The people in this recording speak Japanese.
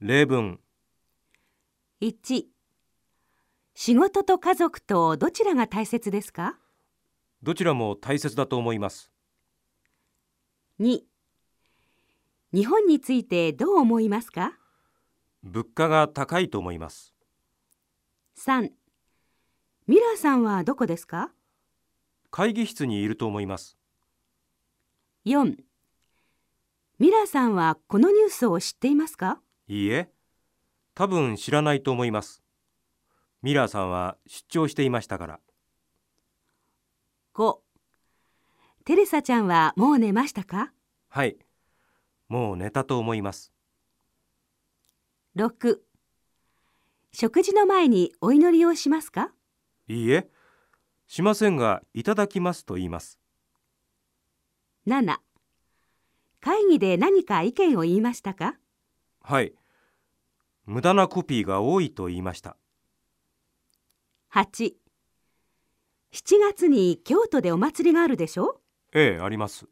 例文1仕事と家族とどちらが大切ですか？どちらも大切だと思います。2日本についてどう思いますか？物価が高いと思います。3ミラーさんはどこですか？会議室にいると思います。4ミラーさんはこのニュースを知っていますか？いいえ、多分知らないと思います。ミラーさんは出張していましたから。5テレサちゃんはもう寝ましたか？はい。もう寝たと思います。6食事の前にお祈りをしますか？いいえ、しませんが、いただきますと言います。7会議で何か意見を言いましたか？はい。無駄なコピーが多いと言いました。8 7月に京都でお祭りがあるでしょ？ええ、あります。